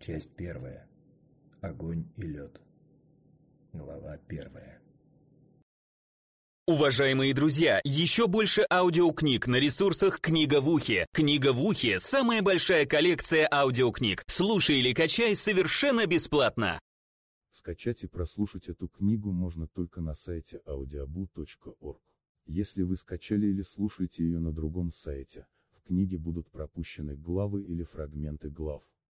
Часть первая. Огонь и лед. Глава первая. Уважаемые друзья, еще больше аудиокниг на ресурсах «Книга в ухе». «Книга в ухе» — самая большая коллекция аудиокниг. Слушай или качай совершенно бесплатно. Скачать и прослушать эту книгу можно только на сайте audiobu.org. Если вы скачали или слушаете ее на другом сайте, в книге будут пропущены главы или фрагменты глав.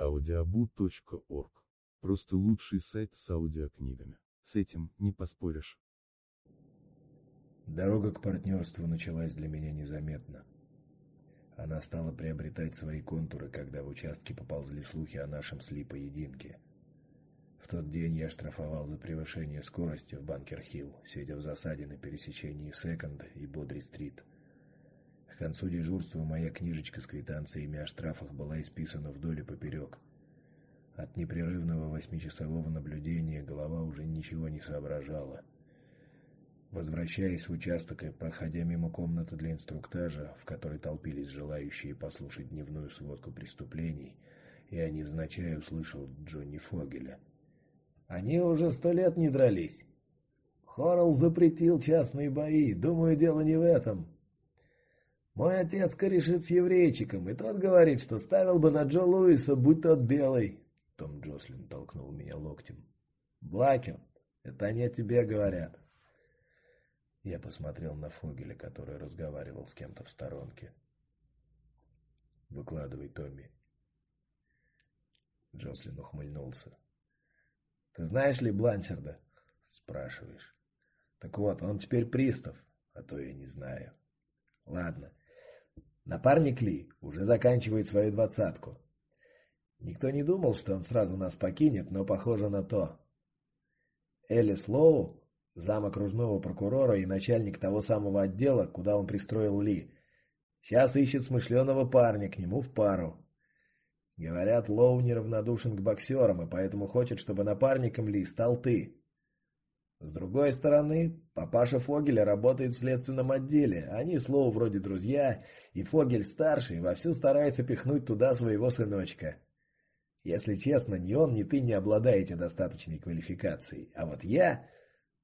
audiobu.org – просто лучший сайт с аудиокнигами. С этим не поспоришь. Дорога к партнерству началась для меня незаметно. Она стала приобретать свои контуры, когда в участке поползли слухи о нашем с Ли поединке. В тот день я штрафовал за превышение скорости в Банкер-Хилл, сидя в засаде на пересечении Секонд и Бодри-стрит. К концу дежурства моя книжечка с квитанциями о штрафах была исписана вдоль и поперек. От непрерывного восьмичасового наблюдения голова уже ничего не соображала. Возвращаясь в участок и проходя мимо комнаты для инструктажа, в которой толпились желающие послушать дневную сводку преступлений, я невзначай услышал Джонни Фогеля. Они уже сто лет не дрались. Хорл запретил частные бои. Думаю, дело не в этом. Мой отец корешит с еврейчиком, и тот говорит, что ставил бы на Джо Луиса, будь тот белый. Том Джослин толкнул меня локтем. Блакер, это они о тебе говорят. Я посмотрел на Фогеля, который разговаривал с кем-то в сторонке. Выкладывай, Томми. Джослин ухмыльнулся. Ты знаешь ли Бланчерда? спрашиваешь. Так вот, он теперь пристав, а то я не знаю. Ладно. Напарник Ли уже заканчивает свою двадцатку. Никто не думал, что он сразу нас покинет, но похоже на то. Элис Лоу зам окружного прокурора и начальник того самого отдела, куда он пристроил Ли. Сейчас ищет смышленого парня к нему в пару. Говорят, Лоу неравнодушен к боксерам и поэтому хочет, чтобы напарником Ли стал ты. С другой стороны, папаша Фогеля работает в следственном отделе. Они с Лоу вроде друзья, и Фогель старший вовсю старается пихнуть туда своего сыночка. Если честно, ни он, ни ты не обладаете достаточной квалификацией, а вот я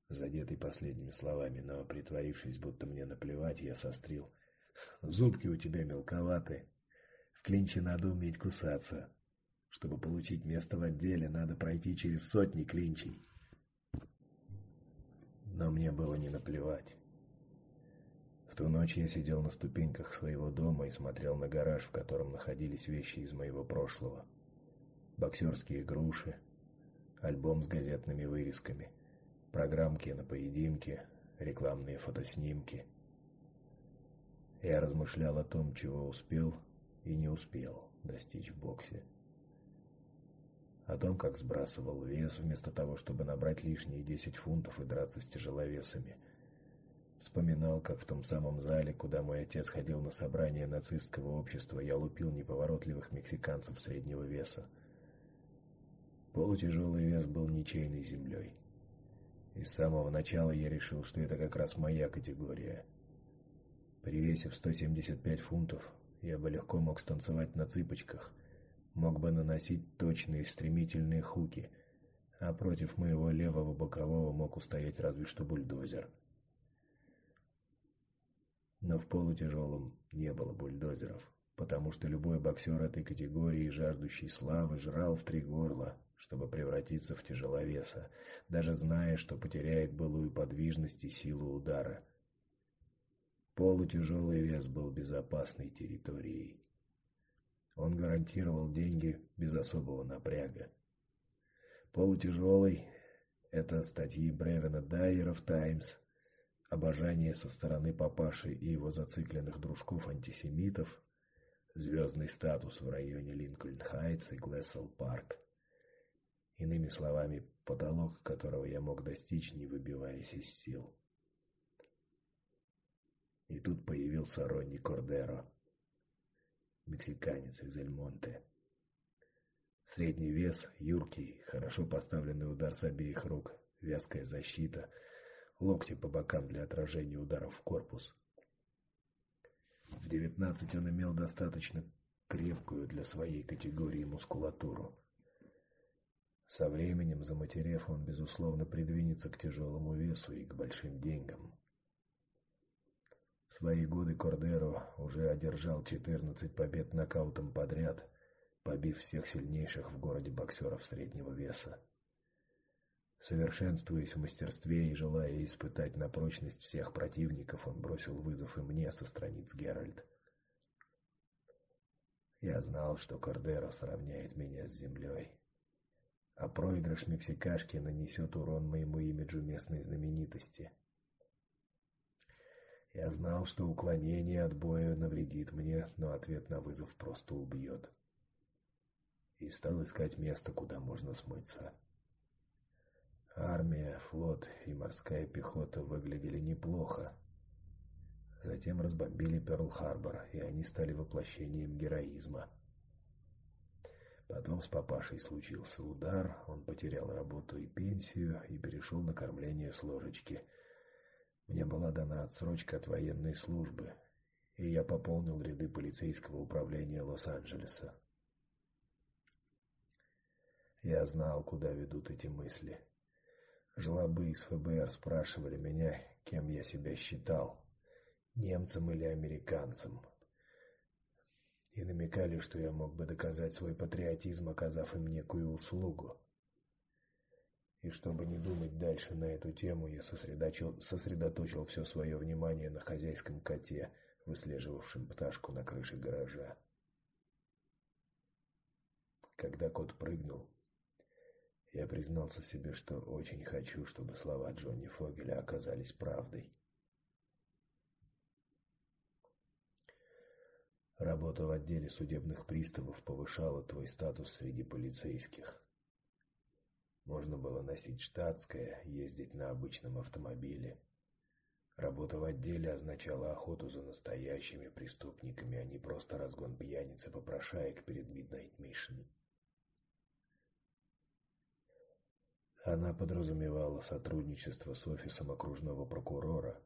Задетый последними словами, но притворившись, будто мне наплевать, я сострил: "Зубки у тебя мелковаты. В клинче надо уметь кусаться. Чтобы получить место в отделе, надо пройти через сотни клинчей". Но мне было не наплевать. В ту ночь я сидел на ступеньках своего дома и смотрел на гараж, в котором находились вещи из моего прошлого. Боксерские груши, альбом с газетными вырезками, программки на поединки, рекламные фотоснимки. Я размышлял о том, чего успел и не успел достичь в боксе. О том, как сбрасывал вес вместо того, чтобы набрать лишние 10 фунтов и драться с тяжеловесами. Вспоминал, как в том самом зале, куда мой отец ходил на собрание нацистского общества, я лупил неповоротливых мексиканцев среднего веса. Полутяжелый вес был ничейной землей. И с самого начала я решил, что это как раз моя категория. При весе в 175 фунтов я бы легко мог станцевать на цыпочках, мог бы наносить точные стремительные хуки, а против моего левого бокового мог устоять разве что бульдозер. Но в полутяжелом не было бульдозеров, потому что любой боксер этой категории, жаждущий славы, жрал в три горла, чтобы превратиться в тяжеловеса, даже зная, что потеряет былую подвижность и силу удара. Полутяжелый вес был безопасной территорией. Он гарантировал деньги без особого напряга. Полутяжелый — это статьи Бревена Дайера в «Таймс», обожание со стороны папаши и его зацикленных дружков-антисемитов, звездный статус в районе Линкольн-Хайтс и Глессел-Парк. Иными словами, потолок, которого я мог достичь, не выбиваясь из сил. И тут появился Ронни Кордеро, мексиканец из Эль-Монте. Средний вес, юркий, хорошо поставленный удар с обеих рук, вязкая защита, локти по бокам для отражения ударов в корпус. В девятнадцать он имел достаточно крепкую для своей категории мускулатуру. Со временем, заматерев, он безусловно придвинется к тяжелому весу и к большим деньгам. В свои годы Кордеро уже одержал 14 побед нокаутом подряд, побив всех сильнейших в городе боксеров среднего веса. Совершенствуясь в мастерстве и желая испытать на прочность всех противников, он бросил вызов и мне со страниц Геральт. Я знал, что Кордеро сравняет меня с землей, а проигрыш мексикашки нанесет урон моему имиджу местной знаменитости. Я знал, что уклонение от боя навредит мне, но ответ на вызов просто убьет. И стал искать место, куда можно смыться. Армия, флот и морская пехота выглядели неплохо. Затем разбомбили Пёрл-Харбор, и они стали воплощением героизма. Потом с папашей случился удар, он потерял работу и пенсию и перешел на кормление с ложечки. Мне была дана отсрочка от военной службы, и я пополнил ряды полицейского управления Лос-Анджелеса. Я знал, куда ведут эти мысли. Жлобы из ФБР спрашивали меня, кем я себя считал немцем или американцем. И намекали, что я мог бы доказать свой патриотизм, оказав им некую услугу. И чтобы не думать дальше на эту тему, я сосредоточил сосредоточил все свое внимание на хозяйском коте, выслеживавшем пташку на крыше гаража. Когда кот прыгнул, я признался себе, что очень хочу, чтобы слова Джонни Фогеля оказались правдой. Работа в отделе судебных приставов повышала твой статус среди полицейских. Можно было носить штатское, ездить на обычном автомобиле. Работа в отделе означала охоту за настоящими преступниками, а не просто разгон пьяниц и попрошаек перед Midnight Mission. Она подразумевала сотрудничество с офисом окружного прокурора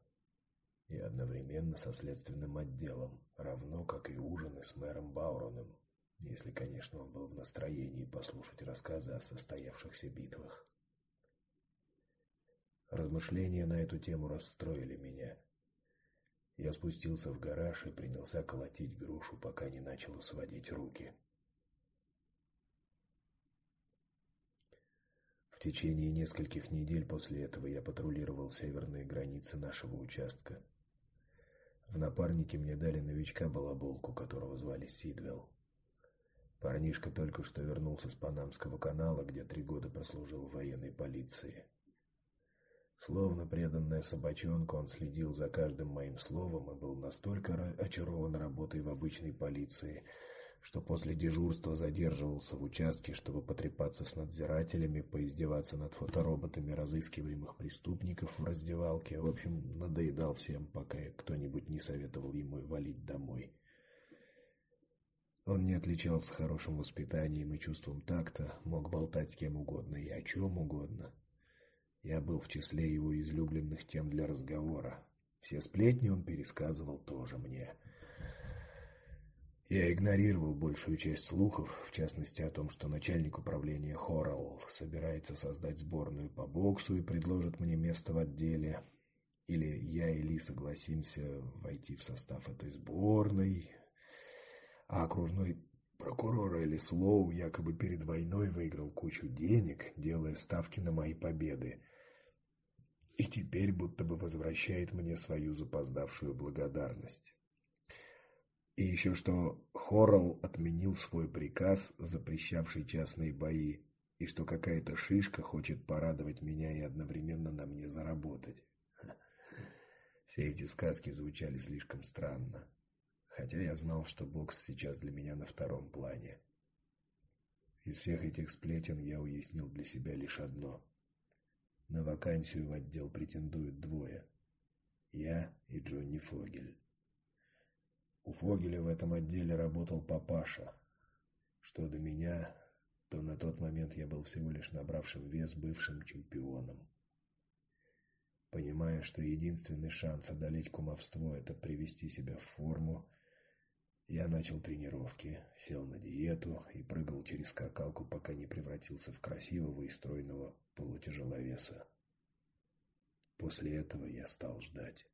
и одновременно со следственным отделом, равно как и ужины с мэром Бауроном, если, конечно, он был в настроении послушать рассказы о состоявшихся битвах. Размышления на эту тему расстроили меня. Я спустился в гараж и принялся колотить грушу, пока не начало сводить руки. В течение нескольких недель после этого я патрулировал северные границы нашего участка. В напарнике мне дали новичка-балаболку, которого звали Сидвелл. Парнишка только что вернулся с Панамского канала, где три года прослужил в военной полиции. Словно преданная собачонка, он следил за каждым моим словом и был настолько очарован работой в обычной полиции, что после дежурства задерживался в участке, чтобы потрепаться с надзирателями, поиздеваться над фотороботами разыскиваемых преступников в раздевалке. В общем, надоедал всем, пока кто-нибудь не советовал ему валить домой. Он не отличался хорошим воспитанием и чувством такта, мог болтать с кем угодно и о чем угодно. Я был в числе его излюбленных тем для разговора. Все сплетни он пересказывал тоже мне. Я игнорировал большую часть слухов, в частности о том, что начальник управления Хорал собирается создать сборную по боксу и предложит мне место в отделе, или я и Ли согласимся войти в состав этой сборной. А окружной прокурор Элли Слоу якобы перед войной выиграл кучу денег, делая ставки на мои победы. И теперь будто бы возвращает мне свою запоздавшую благодарность. И еще что Хорал отменил свой приказ, запрещавший частные бои, и что какая-то шишка хочет порадовать меня и одновременно на мне заработать. Все эти сказки звучали слишком странно, хотя я знал, что бокс сейчас для меня на втором плане. Из всех этих сплетен я уяснил для себя лишь одно. На вакансию в отдел претендуют двое. Я и Джонни Фогель. У Фогеля в этом отделе работал папаша. Что до меня, то на тот момент я был всего лишь набравшим вес бывшим чемпионом. Понимая, что единственный шанс одолеть кумовство – это привести себя в форму, я начал тренировки, сел на диету и прыгал через скакалку, пока не превратился в красивого и стройного полутяжеловеса. После этого я стал ждать.